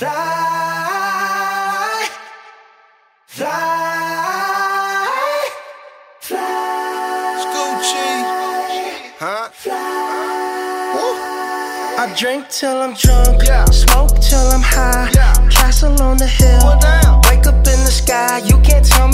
Fly, fly, fly. Scoochie, huh? Fly. I drink till I'm drunk, yeah. smoke till I'm high. Yeah. Castle on the hill, wake up in the sky. You can't tell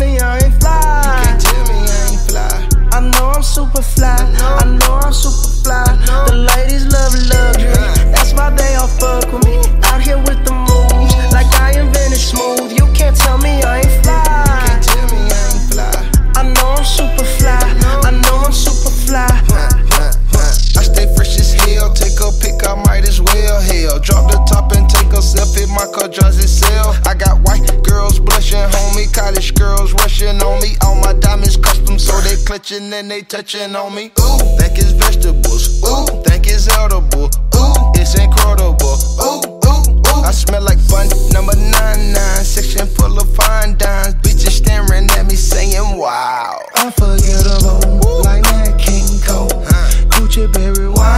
my car drives itself. I got white girls blushing, homie. College girls rushing on me. All my diamonds custom, so they clutching and they touching on me. Ooh, think it's vegetables. Ooh, think it's edible. Ooh, it's incredible. Ooh, ooh, ooh. I smell like Bond number nine nine. Section full of fine dimes. Bitches staring at me saying, wow. Unforgettable, Ooh. like that King Cole. Uh. Gucci Berry, why?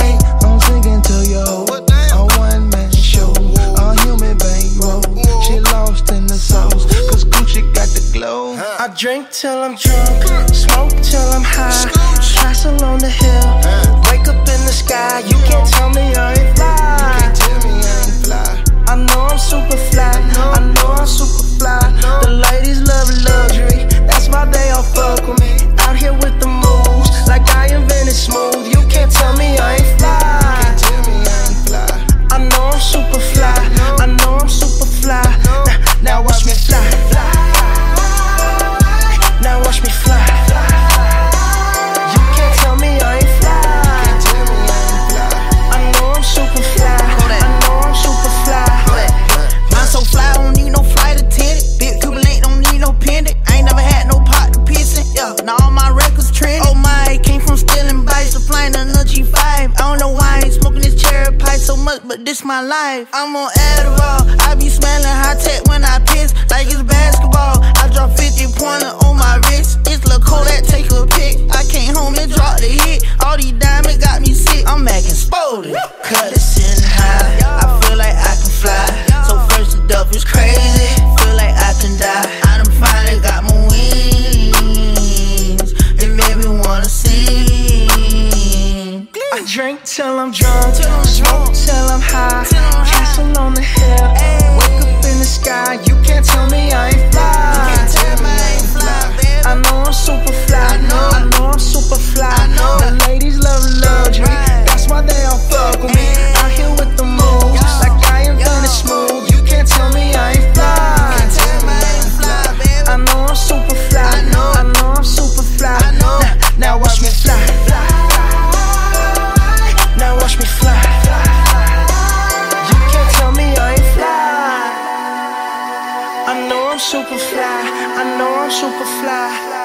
Drink till I'm drunk, smoke till I'm high. this my life. I'm on Adderall. I be smelling high tech when I piss, like it's basketball. I drop 50 pointer on my wrist. It's drink till I'm drunk, smoke till I'm high, castle on the hill, wake up in the sky. You can't tell me I ain't fly. I know I'm super fly.